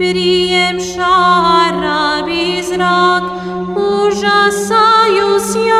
prijem šarab i zrak, užasaju sjaj,